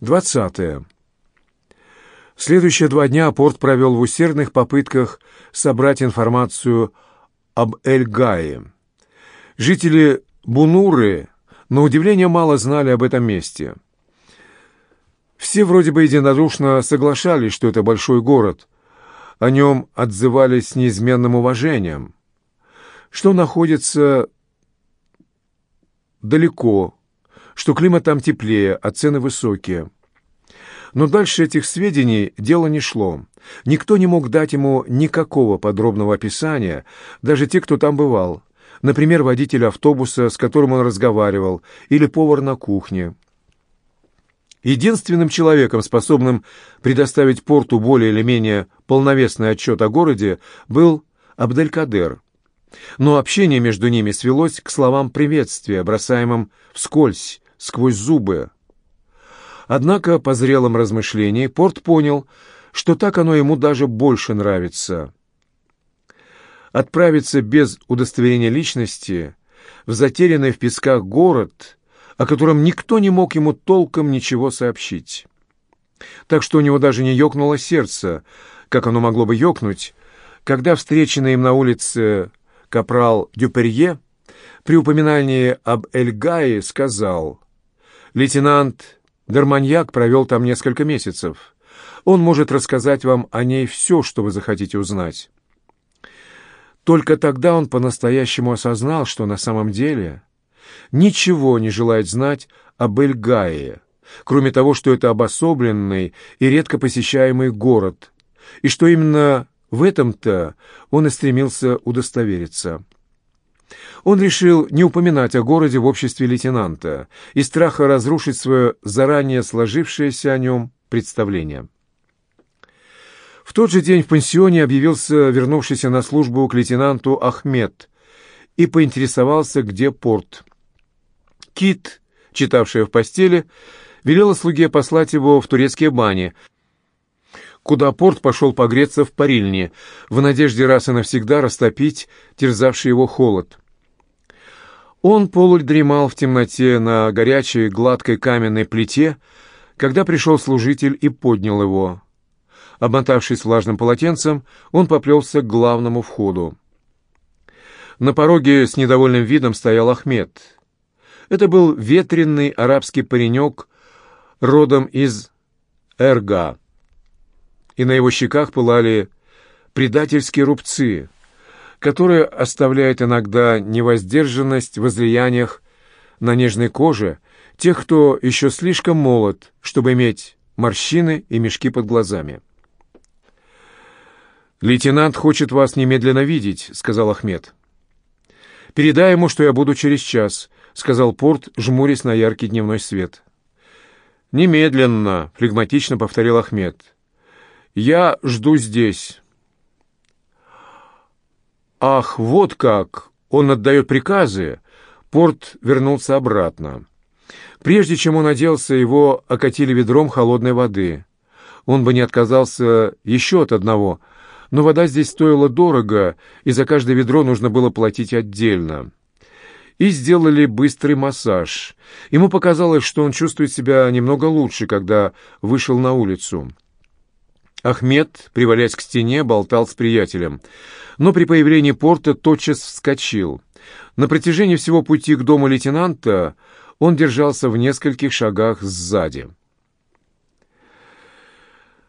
20. Следующие два дня Порт провел в усердных попытках собрать информацию об Эль-Гае. Жители Бунуры, на удивление, мало знали об этом месте. Все вроде бы единодушно соглашались, что это большой город. О нем отзывались с неизменным уважением. Что находится далеко, что климат там теплее, а цены высокие. Но дальше этих сведений дело не шло. Никто не мог дать ему никакого подробного описания, даже те, кто там бывал. Например, водитель автобуса, с которым он разговаривал, или повар на кухне. Единственным человеком, способным предоставить порту более или менее полновесный отчет о городе, был Абделькадер. Но общение между ними свелось к словам приветствия, бросаемым вскользь, сквозь зубы. Однако по зрелом размышлении Порт понял, что так оно ему даже больше нравится. Отправиться без удостоверения личности в затерянный в песках город, о котором никто не мог ему толком ничего сообщить. Так что у него даже не ёкнуло сердце, как оно могло бы ёкнуть, когда встреченный им на улице капрал Дюперье при упоминании об Эльгае сказал «Лейтенант Дарманьяк провел там несколько месяцев. Он может рассказать вам о ней все, что вы захотите узнать». Только тогда он по-настоящему осознал, что на самом деле ничего не желает знать об Эльгае, кроме того, что это обособленный и редко посещаемый город, и что именно в этом-то он и стремился удостовериться. Он решил не упоминать о городе в обществе лейтенанта из страха разрушить свое заранее сложившееся о нем представление. В тот же день в пансионе объявился вернувшийся на службу к лейтенанту Ахмед и поинтересовался, где порт. Кит, читавшая в постели, велела слуге послать его в турецкие бани – куда порт пошел погреться в парильне, в надежде раз и навсегда растопить терзавший его холод. Он полудремал в темноте на горячей гладкой каменной плите, когда пришел служитель и поднял его. Обмотавшись влажным полотенцем, он поплелся к главному входу. На пороге с недовольным видом стоял Ахмед. Это был ветренный арабский паренек, родом из Эрга и на его щеках пылали предательские рубцы, которые оставляют иногда невоздержанность в излияниях на нежной коже тех, кто еще слишком молод, чтобы иметь морщины и мешки под глазами. «Лейтенант хочет вас немедленно видеть», — сказал Ахмед. «Передай ему, что я буду через час», — сказал Порт, жмурясь на яркий дневной свет. «Немедленно», — флегматично повторил Ахмед. Я жду здесь. Ах, вот как! Он отдает приказы. Порт вернулся обратно. Прежде чем он оделся, его окатили ведром холодной воды. Он бы не отказался еще от одного, но вода здесь стоила дорого, и за каждое ведро нужно было платить отдельно. И сделали быстрый массаж. Ему показалось, что он чувствует себя немного лучше, когда вышел на улицу. Ахмед, привалясь к стене, болтал с приятелем. Но при появлении порта тотчас вскочил. На протяжении всего пути к дому лейтенанта он держался в нескольких шагах сзади.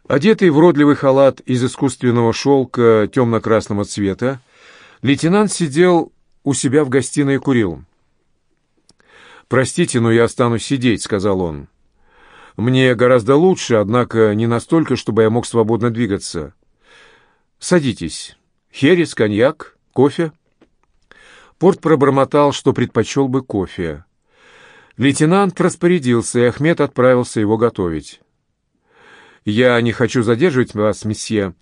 Одетый в родливый халат из искусственного шелка темно-красного цвета, лейтенант сидел у себя в гостиной и курил. «Простите, но я останусь сидеть», — сказал он. Мне гораздо лучше, однако не настолько, чтобы я мог свободно двигаться. Садитесь. Херес, коньяк, кофе?» Порт пробормотал, что предпочел бы кофе. Лейтенант распорядился, и Ахмед отправился его готовить. «Я не хочу задерживать вас, месье,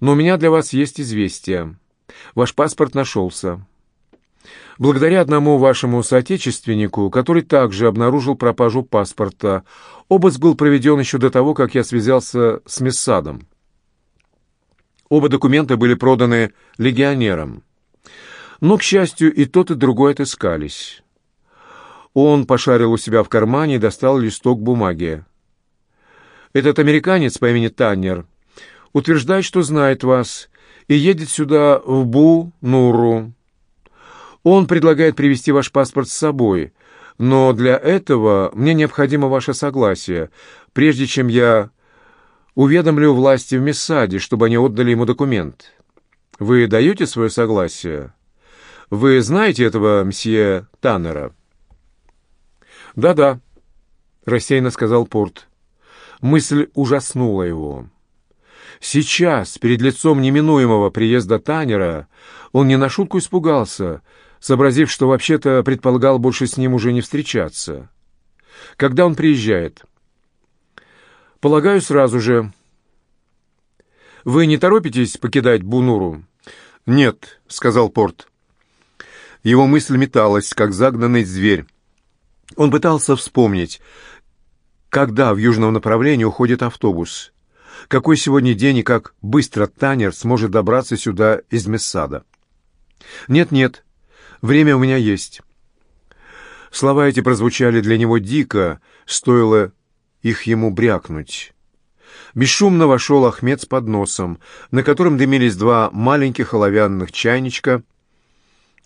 но у меня для вас есть известие. Ваш паспорт нашелся. Благодаря одному вашему соотечественнику, который также обнаружил пропажу паспорта, обыск был проведен еще до того, как я связался с Мессадом. Оба документа были проданы легионерам. Но, к счастью, и тот, и другой отыскались. Он пошарил у себя в кармане и достал листок бумаги. Этот американец по имени Таннер утверждает, что знает вас, и едет сюда в Бу-Нуру. Он предлагает привезти ваш паспорт с собой, но для этого мне необходимо ваше согласие, прежде чем я уведомлю власти в Мессаде, чтобы они отдали ему документ. Вы даете свое согласие? Вы знаете этого мсье Таннера?» «Да-да», — рассеянно сказал Порт. Мысль ужаснула его. Сейчас, перед лицом неминуемого приезда Таннера, он не на шутку испугался, сообразив, что вообще-то предполагал больше с ним уже не встречаться. Когда он приезжает? Полагаю, сразу же. Вы не торопитесь покидать Бунуру? Нет, сказал Порт. Его мысль металась, как загнанный зверь. Он пытался вспомнить, когда в южном направлении уходит автобус. Какой сегодня день и как быстро Танер сможет добраться сюда из Мессада. «Нет-нет, время у меня есть». Слова эти прозвучали для него дико, стоило их ему брякнуть. Бесшумно вошел Ахмед с подносом, на котором дымились два маленьких оловянных чайничка —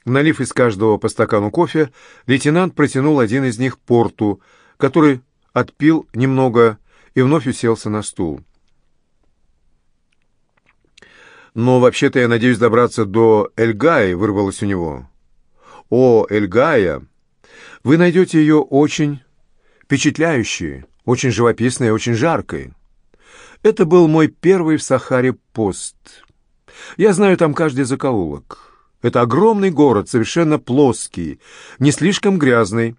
Налив из каждого по стакану кофе, лейтенант протянул один из них порту, который отпил немного и вновь уселся на стул. «Но вообще-то я надеюсь добраться до Эльгаи», — вырвалось у него. «О, Эльгая! Вы найдете ее очень впечатляющей, очень живописной очень жаркой. Это был мой первый в Сахаре пост. Я знаю там каждый закоулок». Это огромный город, совершенно плоский, не слишком грязный,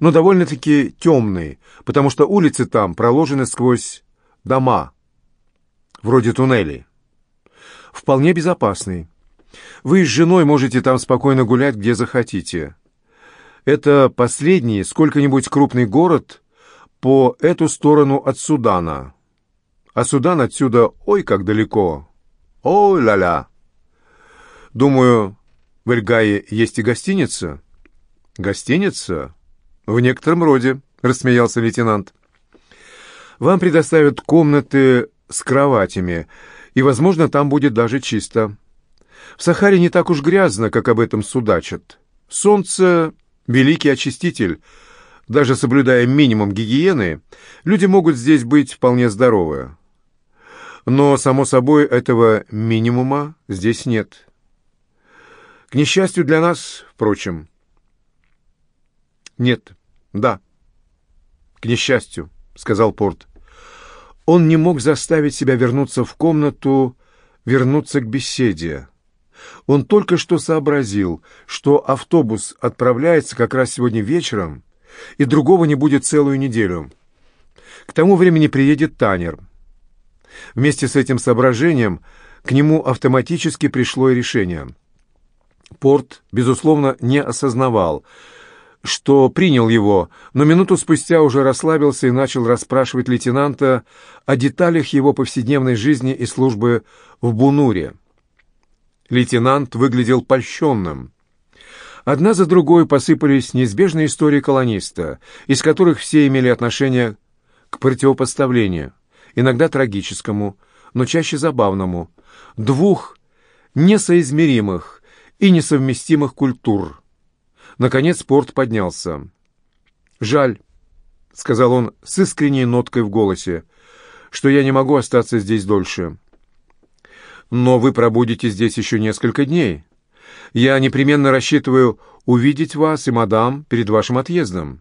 но довольно-таки темный, потому что улицы там проложены сквозь дома, вроде туннелей. Вполне безопасный. Вы с женой можете там спокойно гулять, где захотите. Это последний сколько-нибудь крупный город по эту сторону от Судана. А Судан отсюда ой как далеко. Ой-ля-ля. Думаю, в Эльгае есть и гостиница?» «Гостиница?» «В некотором роде», — рассмеялся лейтенант. «Вам предоставят комнаты с кроватями, и, возможно, там будет даже чисто. В Сахаре не так уж грязно, как об этом судачат. Солнце — великий очиститель. Даже соблюдая минимум гигиены, люди могут здесь быть вполне здоровы. Но, само собой, этого минимума здесь нет». К несчастью для нас, впрочем. Нет, да. К несчастью, сказал Порт. Он не мог заставить себя вернуться в комнату, вернуться к беседе. Он только что сообразил, что автобус отправляется как раз сегодня вечером, и другого не будет целую неделю. К тому времени приедет Танер. Вместе с этим соображением к нему автоматически пришло и решение — Порт, безусловно, не осознавал, что принял его, но минуту спустя уже расслабился и начал расспрашивать лейтенанта о деталях его повседневной жизни и службы в Бунуре. Лейтенант выглядел польщенным. Одна за другой посыпались неизбежные истории колониста, из которых все имели отношение к противопоставлению, иногда трагическому, но чаще забавному, двух несоизмеримых, и несовместимых культур. Наконец порт поднялся. «Жаль», — сказал он с искренней ноткой в голосе, — «что я не могу остаться здесь дольше». «Но вы пробудете здесь еще несколько дней. Я непременно рассчитываю увидеть вас и мадам перед вашим отъездом.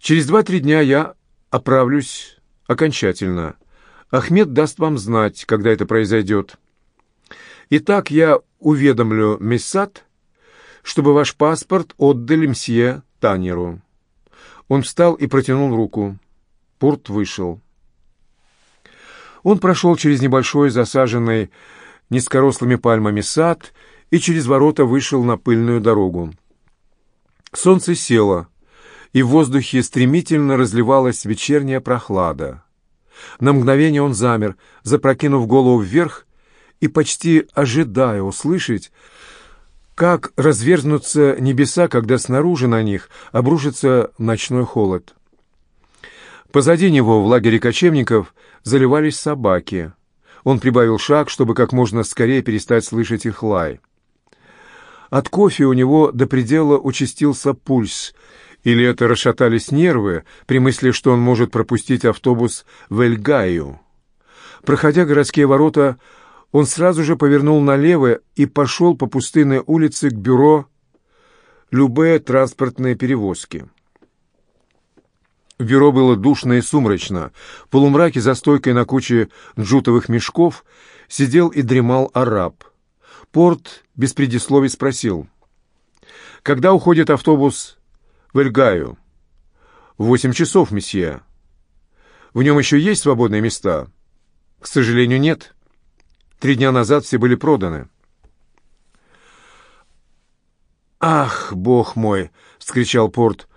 Через два-три дня я оправлюсь окончательно. Ахмед даст вам знать, когда это произойдет». Итак, я уведомлю Мессад, чтобы ваш паспорт отдали мсье Танеру. Он встал и протянул руку. Порт вышел. Он прошел через небольшой засаженный низкорослыми пальмами сад и через ворота вышел на пыльную дорогу. Солнце село, и в воздухе стремительно разливалась вечерняя прохлада. На мгновение он замер, запрокинув голову вверх и почти ожидая услышать, как разверзнутся небеса, когда снаружи на них обрушится ночной холод. Позади него в лагере кочевников заливались собаки. Он прибавил шаг, чтобы как можно скорее перестать слышать их лай. От кофе у него до предела участился пульс, или это расшатались нервы при мысли, что он может пропустить автобус в Эльгаю. Проходя городские ворота, он сразу же повернул налево и пошел по пустынной улице к бюро «Любые транспортные перевозки». В бюро было душно и сумрачно. В полумраке за стойкой на куче джутовых мешков сидел и дремал араб. Порт без предисловий спросил. «Когда уходит автобус в Эльгаю?» «В восемь часов, месье». «В нем еще есть свободные места?» «К сожалению, нет. Три дня назад все были проданы». «Ах, бог мой!» — вскричал Порт.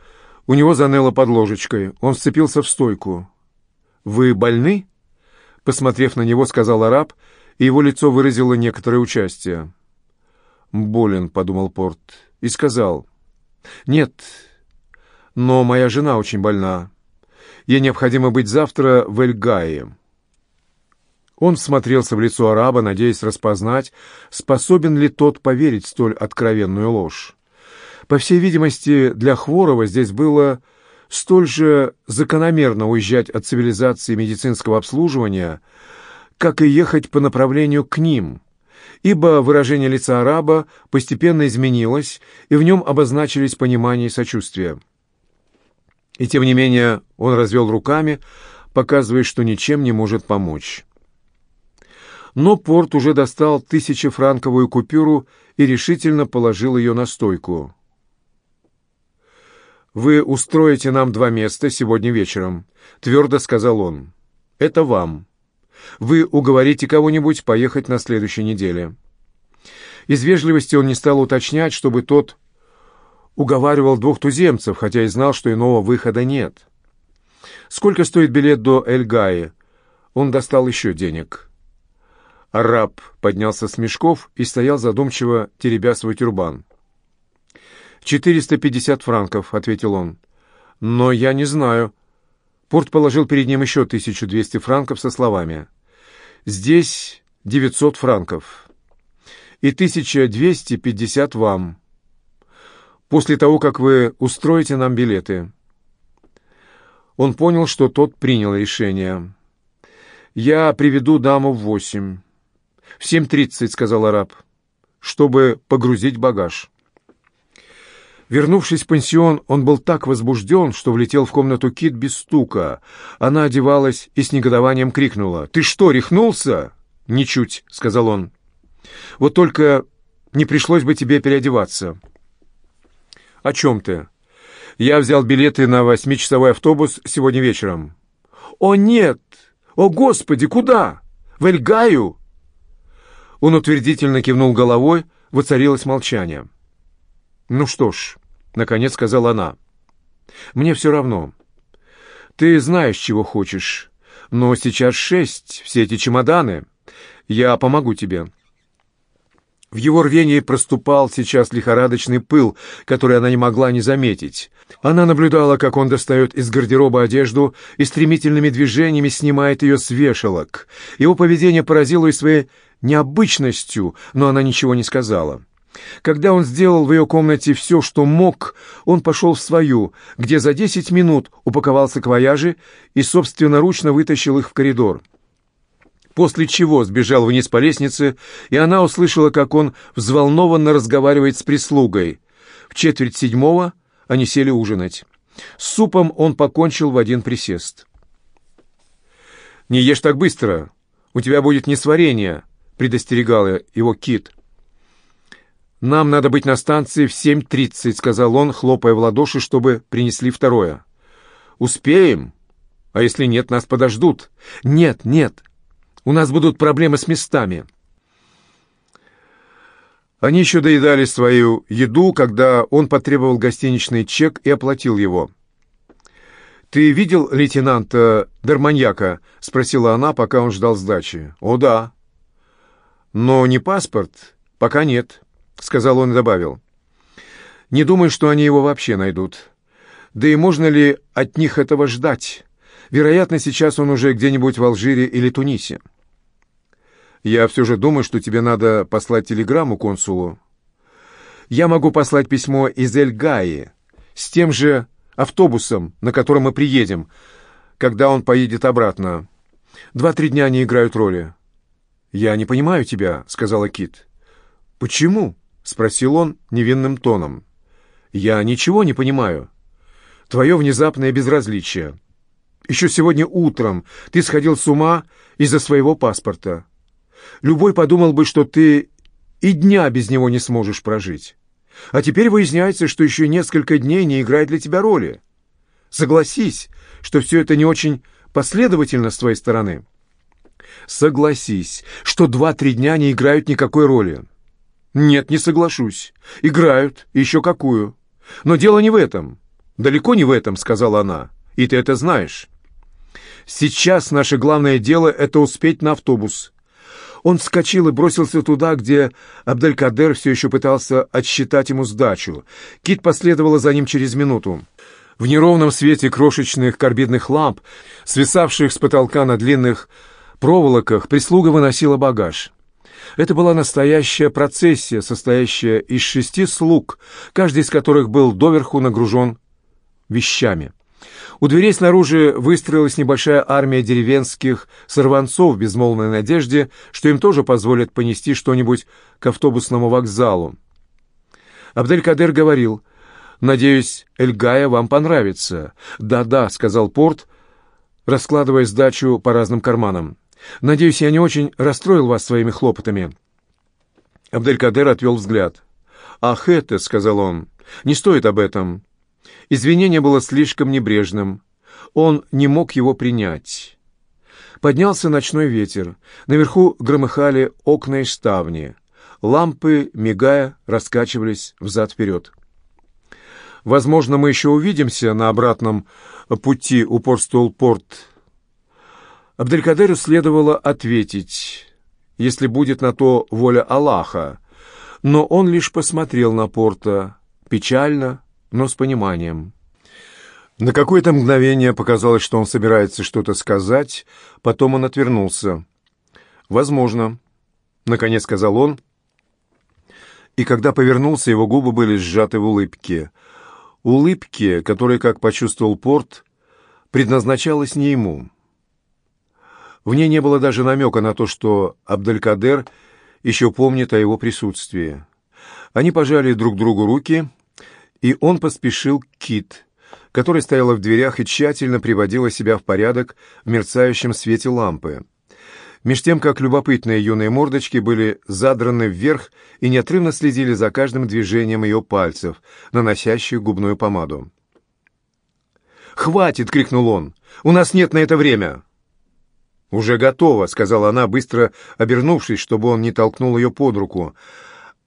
У него заныло под ложечкой. Он вцепился в стойку. «Вы больны?» Посмотрев на него, сказал араб, и его лицо выразило некоторое участие. «Болен», — подумал Порт, и сказал. «Нет, но моя жена очень больна. Ей необходимо быть завтра в Эльгае». Он всмотрелся в лицо араба, надеясь распознать, способен ли тот поверить столь откровенную ложь. По всей видимости, для Хворова здесь было столь же закономерно уезжать от цивилизации медицинского обслуживания, как и ехать по направлению к ним, ибо выражение лица араба постепенно изменилось, и в нем обозначились понимание и сочувствие. И тем не менее он развел руками, показывая, что ничем не может помочь. Но Порт уже достал тысячефранковую купюру и решительно положил ее на стойку. «Вы устроите нам два места сегодня вечером», — твердо сказал он. «Это вам. Вы уговорите кого-нибудь поехать на следующей неделе». Из вежливости он не стал уточнять, чтобы тот уговаривал двух туземцев, хотя и знал, что иного выхода нет. «Сколько стоит билет до Эльгаи?» Он достал еще денег. Араб поднялся с мешков и стоял задумчиво, теребя свой тюрбан. «Четыреста пятьдесят франков», — ответил он. «Но я не знаю». Порт положил перед ним еще тысячу двести франков со словами. «Здесь девятьсот франков. И тысяча двести пятьдесят вам. После того, как вы устроите нам билеты». Он понял, что тот принял решение. «Я приведу даму в восемь». «В семь тридцать», — сказал араб, — «чтобы погрузить багаж». Вернувшись в пансион, он был так возбужден, что влетел в комнату Кит без стука. Она одевалась и с негодованием крикнула. «Ты что, рехнулся?» «Ничуть», — сказал он. «Вот только не пришлось бы тебе переодеваться». «О чем ты?» «Я взял билеты на восьмичасовой автобус сегодня вечером». «О, нет! О, Господи, куда? В Эльгаю?» Он утвердительно кивнул головой, воцарилось молчание. «Ну что ж, — наконец сказала она. «Мне все равно. Ты знаешь, чего хочешь. Но сейчас шесть, все эти чемоданы. Я помогу тебе». В его рвении проступал сейчас лихорадочный пыл, который она не могла не заметить. Она наблюдала, как он достает из гардероба одежду и стремительными движениями снимает ее с вешалок. Его поведение поразило и своей необычностью, но она ничего не сказала. Когда он сделал в ее комнате все, что мог, он пошел в свою, где за десять минут упаковал саквояжи и собственноручно вытащил их в коридор. После чего сбежал вниз по лестнице, и она услышала, как он взволнованно разговаривает с прислугой. В четверть седьмого они сели ужинать. С супом он покончил в один присест. «Не ешь так быстро, у тебя будет несварение», — предостерегала его Кит. «Нам надо быть на станции в 7.30», — сказал он, хлопая в ладоши, чтобы принесли второе. «Успеем? А если нет, нас подождут». «Нет, нет, у нас будут проблемы с местами». Они еще доедали свою еду, когда он потребовал гостиничный чек и оплатил его. «Ты видел лейтенанта Дарманьяка?» — спросила она, пока он ждал сдачи. «О, да». «Но не паспорт? Пока нет». — сказал он и добавил. «Не думаю, что они его вообще найдут. Да и можно ли от них этого ждать? Вероятно, сейчас он уже где-нибудь в Алжире или Тунисе. Я все же думаю, что тебе надо послать телеграмму консулу. Я могу послать письмо из Эль-Гаи с тем же автобусом, на котором мы приедем, когда он поедет обратно. Два-три дня они играют роли. «Я не понимаю тебя», — сказала Кит. «Почему?» — спросил он невинным тоном. «Я ничего не понимаю. Твое внезапное безразличие. Еще сегодня утром ты сходил с ума из-за своего паспорта. Любой подумал бы, что ты и дня без него не сможешь прожить. А теперь выясняется, что еще несколько дней не играет для тебя роли. Согласись, что все это не очень последовательно с твоей стороны. Согласись, что два-три дня не играют никакой роли. Нет, не соглашусь. Играют, еще какую. Но дело не в этом. Далеко не в этом, сказала она. И ты это знаешь. Сейчас наше главное дело — это успеть на автобус. Он вскочил и бросился туда, где Абделькадер все еще пытался отсчитать ему сдачу. Кит последовала за ним через минуту. В неровном свете крошечных карбидных ламп, свисавших с потолка на длинных проволоках, прислуга выносила багаж. Это была настоящая процессия, состоящая из шести слуг, каждый из которых был доверху нагружен вещами. У дверей снаружи выстроилась небольшая армия деревенских сорванцов в безмолвной надежде, что им тоже позволят понести что-нибудь к автобусному вокзалу. Абдель-Кадер говорил, «Надеюсь, Эльгая вам понравится». «Да-да», — сказал Порт, раскладывая сдачу по разным карманам. «Надеюсь, я не очень расстроил вас своими хлопотами». Абдель-Кадер отвел взгляд. «Ах, это», — сказал он, — «не стоит об этом. Извинение было слишком небрежным. Он не мог его принять. Поднялся ночной ветер. Наверху громыхали окна и ставни. Лампы, мигая, раскачивались взад-вперед. «Возможно, мы еще увидимся на обратном пути у Порстол-Порт». Абделькадеру следовало ответить, если будет на то воля Аллаха, но он лишь посмотрел на Порта, печально, но с пониманием. На какое-то мгновение показалось, что он собирается что-то сказать, потом он отвернулся. «Возможно», — наконец сказал он, и когда повернулся, его губы были сжаты в улыбке. Улыбке, которая, как почувствовал Порт, предназначалась не ему. В ней не было даже намека на то, что Абделькадер еще помнит о его присутствии. Они пожали друг другу руки — и он поспешил к Кит, которая стояла в дверях и тщательно приводила себя в порядок в мерцающем свете лампы. Меж тем, как любопытные юные мордочки были задраны вверх и неотрывно следили за каждым движением ее пальцев, наносящих губную помаду. «Хватит!» — крикнул он. «У нас нет на это время!» «Уже готово», — сказала она, быстро обернувшись, чтобы он не толкнул ее под руку.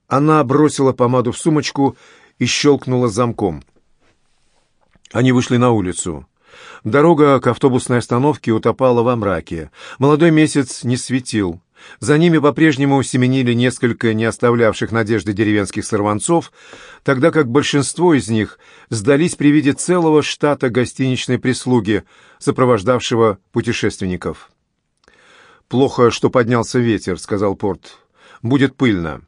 Она бросила помаду в сумочку и щелкнула замком. Они вышли на улицу. Дорога к автобусной остановке утопала во мраке. Молодой месяц не светил. За ними по-прежнему семенили несколько не оставлявших надежды деревенских сорванцов, тогда как большинство из них сдались при виде целого штата гостиничной прислуги, сопровождавшего путешественников. «Плохо, что поднялся ветер», — сказал Порт. «Будет пыльно».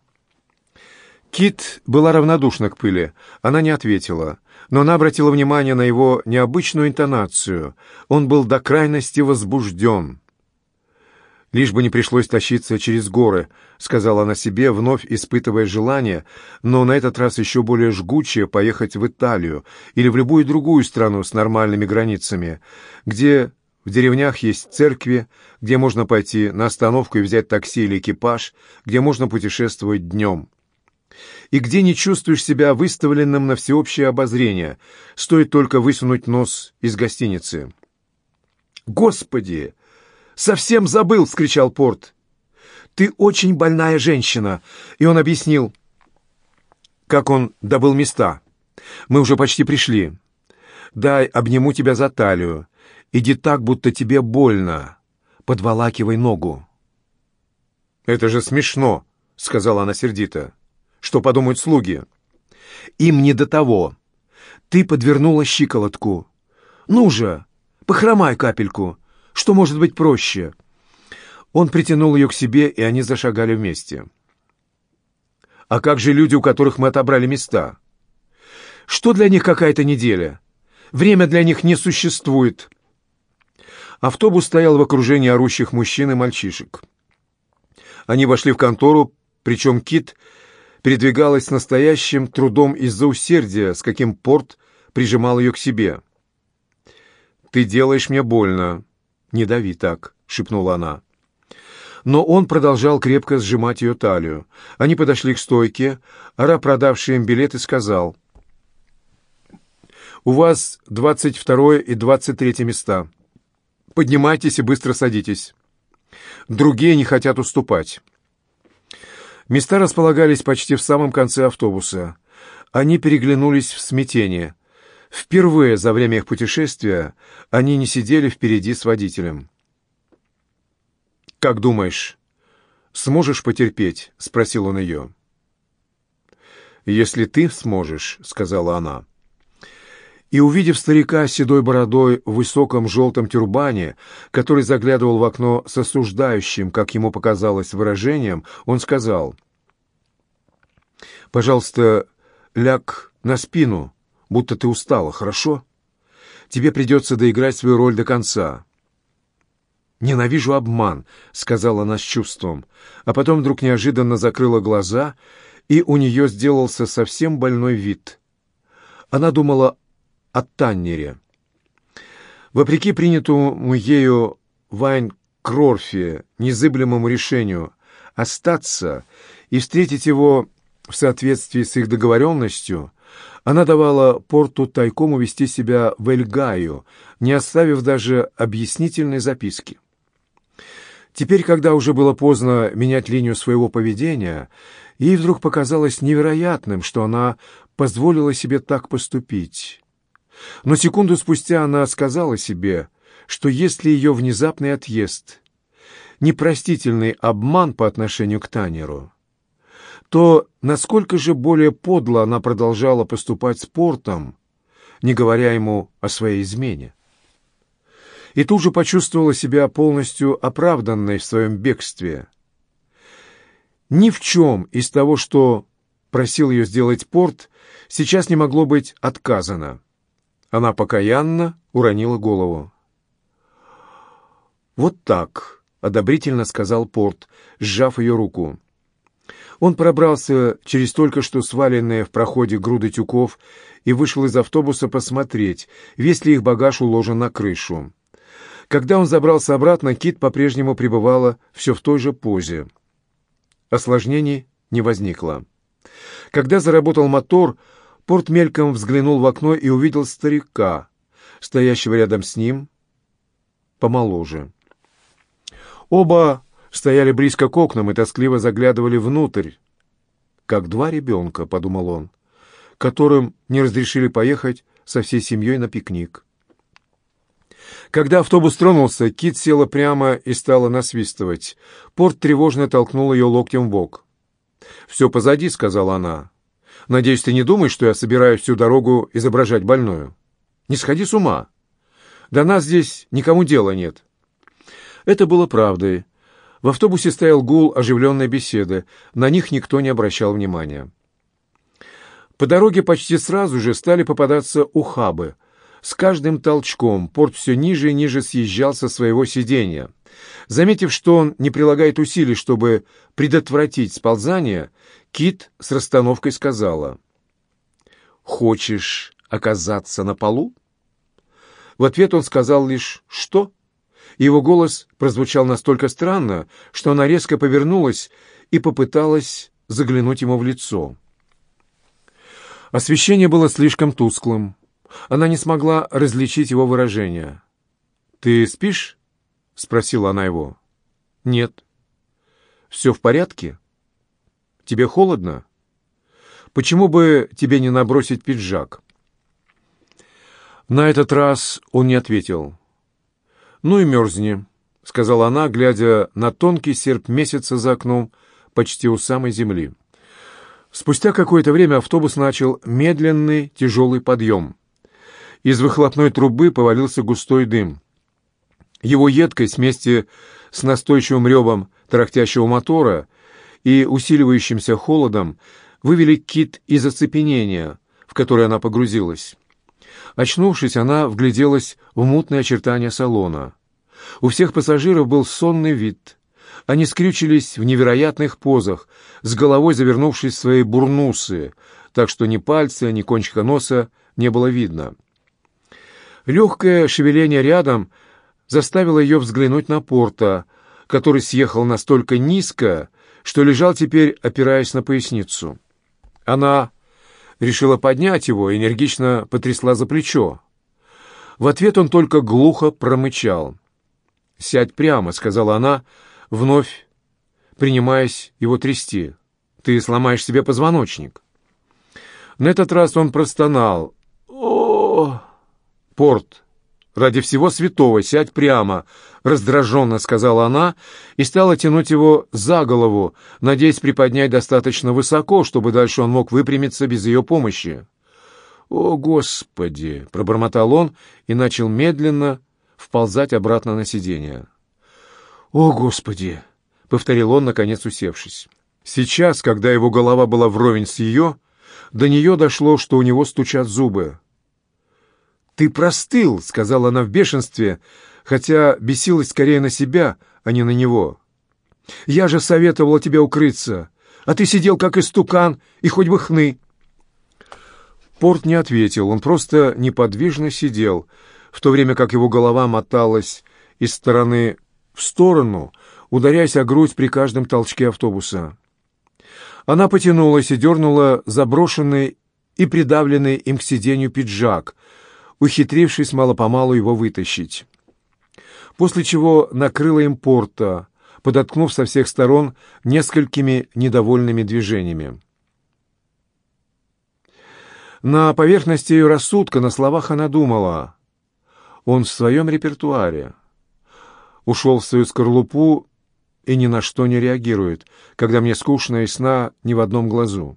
Кит была равнодушна к пыли. Она не ответила, но она обратила внимание на его необычную интонацию. Он был до крайности возбужден. «Лишь бы не пришлось тащиться через горы», — сказала она себе, вновь испытывая желание, но на этот раз еще более жгучее поехать в Италию или в любую другую страну с нормальными границами, где в деревнях есть церкви, где можно пойти на остановку и взять такси или экипаж, где можно путешествовать днем и где не чувствуешь себя выставленным на всеобщее обозрение, стоит только высунуть нос из гостиницы. «Господи! Совсем забыл!» — вскричал Порт. «Ты очень больная женщина!» И он объяснил, как он добыл места. «Мы уже почти пришли. Дай обниму тебя за талию. Иди так, будто тебе больно. Подволакивай ногу». «Это же смешно!» — сказала она сердито. Что подумают слуги? Им не до того. Ты подвернула щиколотку. Ну же, Похромай капельку. Что может быть проще?» Он притянул ее к себе, и они зашагали вместе. «А как же люди, у которых мы отобрали места? Что для них какая-то неделя? Время для них не существует». Автобус стоял в окружении орущих мужчин и мальчишек. Они вошли в контору, причем Кит передвигалась с настоящим трудом из-за усердия, с каким Порт прижимал ее к себе. «Ты делаешь мне больно. Не дави так», — шепнула она. Но он продолжал крепко сжимать ее талию. Они подошли к стойке. Ара, продавший им билеты, сказал. «У вас двадцать второе и двадцать третье места. Поднимайтесь и быстро садитесь. Другие не хотят уступать». Места располагались почти в самом конце автобуса. Они переглянулись в смятении. Впервые за время их путешествия они не сидели впереди с водителем. «Как думаешь, сможешь потерпеть?» — спросил он ее. «Если ты сможешь», — сказала она. И, увидев старика с седой бородой в высоком желтом тюрбане, который заглядывал в окно с осуждающим, как ему показалось, выражением, он сказал, «Пожалуйста, ляг на спину, будто ты устала, хорошо? Тебе придется доиграть свою роль до конца. «Ненавижу обман», — сказала она с чувством, а потом вдруг неожиданно закрыла глаза, и у нее сделался совсем больной вид. Она думала о Таннере. Вопреки принятому ею Вайн Крорфе незыблемому решению остаться и встретить его в соответствии с их договоренностью, она давала Порту тайком увести себя в Эльгаю, не оставив даже объяснительной записки. Теперь, когда уже было поздно менять линию своего поведения, ей вдруг показалось невероятным, что она позволила себе так поступить. Но секунду спустя она сказала себе, что если ее внезапный отъезд — непростительный обман по отношению к Танеру, то насколько же более подло она продолжала поступать с Портом, не говоря ему о своей измене и тут же почувствовала себя полностью оправданной в своем бегстве. Ни в чем из того, что просил ее сделать порт, сейчас не могло быть отказано. Она покаянно уронила голову. «Вот так», — одобрительно сказал Порт, сжав ее руку. Он пробрался через только что сваленные в проходе груды тюков и вышел из автобуса посмотреть, весь ли их багаж уложен на крышу. Когда он забрался обратно, Кит по-прежнему пребывала все в той же позе. Осложнений не возникло. Когда заработал мотор, Порт мельком взглянул в окно и увидел старика, стоящего рядом с ним, помоложе. Оба стояли близко к окнам и тоскливо заглядывали внутрь. «Как два ребенка», — подумал он, — «которым не разрешили поехать со всей семьей на пикник». Когда автобус тронулся, Кит села прямо и стала насвистывать. Порт тревожно толкнул ее локтем в бок. «Все позади», — сказала она. «Надеюсь, ты не думаешь, что я собираюсь всю дорогу изображать больную? Не сходи с ума. До нас здесь никому дела нет». Это было правдой. В автобусе стоял гул оживленной беседы. На них никто не обращал внимания. По дороге почти сразу же стали попадаться ухабы — с каждым толчком порт все ниже и ниже съезжал со своего сиденья. Заметив, что он не прилагает усилий, чтобы предотвратить сползание, Кит с расстановкой сказала, «Хочешь оказаться на полу?» В ответ он сказал лишь «Что?». Его голос прозвучал настолько странно, что она резко повернулась и попыталась заглянуть ему в лицо. Освещение было слишком тусклым. Она не смогла различить его выражение. «Ты спишь?» — спросила она его. «Нет». «Все в порядке? Тебе холодно? Почему бы тебе не набросить пиджак?» На этот раз он не ответил. «Ну и мерзни», — сказала она, глядя на тонкий серп месяца за окном, почти у самой земли. Спустя какое-то время автобус начал медленный тяжелый подъем Из выхлопной трубы повалился густой дым. Его едкость вместе с настойчивым ревом тарахтящего мотора и усиливающимся холодом вывели кит из оцепенения, в которое она погрузилась. Очнувшись, она вгляделась в мутные очертания салона. У всех пассажиров был сонный вид. Они скрючились в невероятных позах, с головой завернувшись в свои бурнусы, так что ни пальца, ни кончика носа не было видно. Легкое шевеление рядом заставило ее взглянуть на Порта, который съехал настолько низко, что лежал теперь, опираясь на поясницу. Она решила поднять его, энергично потрясла за плечо. В ответ он только глухо промычал. «Сядь прямо», — сказала она, вновь принимаясь его трясти. «Ты сломаешь себе позвоночник». На этот раз он простонал. «О, Порт, ради всего святого, сядь прямо!» Раздраженно сказала она и стала тянуть его за голову, надеясь приподнять достаточно высоко, чтобы дальше он мог выпрямиться без ее помощи. «О, Господи!» — пробормотал он и начал медленно вползать обратно на сиденье. «О, Господи!» — повторил он, наконец усевшись. Сейчас, когда его голова была вровень с ее, до нее дошло, что у него стучат зубы. «Ты простыл», — сказала она в бешенстве, хотя бесилась скорее на себя, а не на него. «Я же советовала тебе укрыться, а ты сидел как истукан и хоть бы хны». Порт не ответил, он просто неподвижно сидел, в то время как его голова моталась из стороны в сторону, ударяясь о грудь при каждом толчке автобуса. Она потянулась и дернула заброшенный и придавленный им к сиденью пиджак, ухитрившись мало-помалу его вытащить. После чего накрыла им порта, подоткнув со всех сторон несколькими недовольными движениями. На поверхности ее рассудка, на словах она думала. Он в своем репертуаре. Ушел в свою скорлупу и ни на что не реагирует, когда мне скучно и сна ни в одном глазу.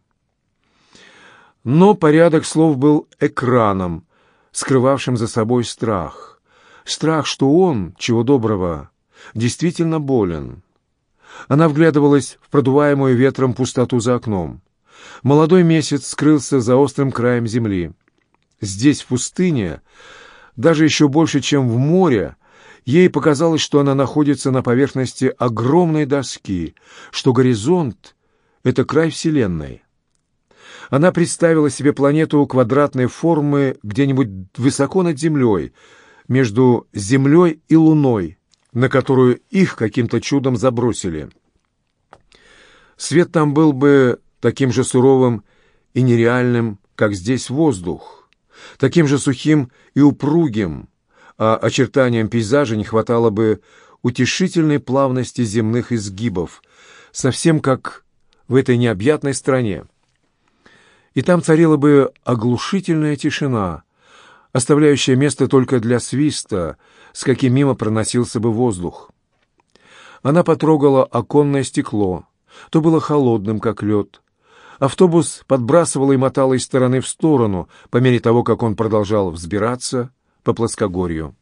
Но порядок слов был экраном, скрывавшим за собой страх. Страх, что он, чего доброго, действительно болен. Она вглядывалась в продуваемую ветром пустоту за окном. Молодой месяц скрылся за острым краем земли. Здесь, в пустыне, даже еще больше, чем в море, Ей показалось, что она находится на поверхности огромной доски, что горизонт — это край Вселенной. Она представила себе планету квадратной формы где-нибудь высоко над Землей, между Землей и Луной, на которую их каким-то чудом забросили. Свет там был бы таким же суровым и нереальным, как здесь воздух, таким же сухим и упругим, а очертаниям пейзажа не хватало бы утешительной плавности земных изгибов, совсем как в этой необъятной стране. И там царила бы оглушительная тишина, оставляющая место только для свиста, с каким мимо проносился бы воздух. Она потрогала оконное стекло, то было холодным, как лед. Автобус подбрасывал и мотал из стороны в сторону, по мере того, как он продолжал взбираться, по плоскогорью.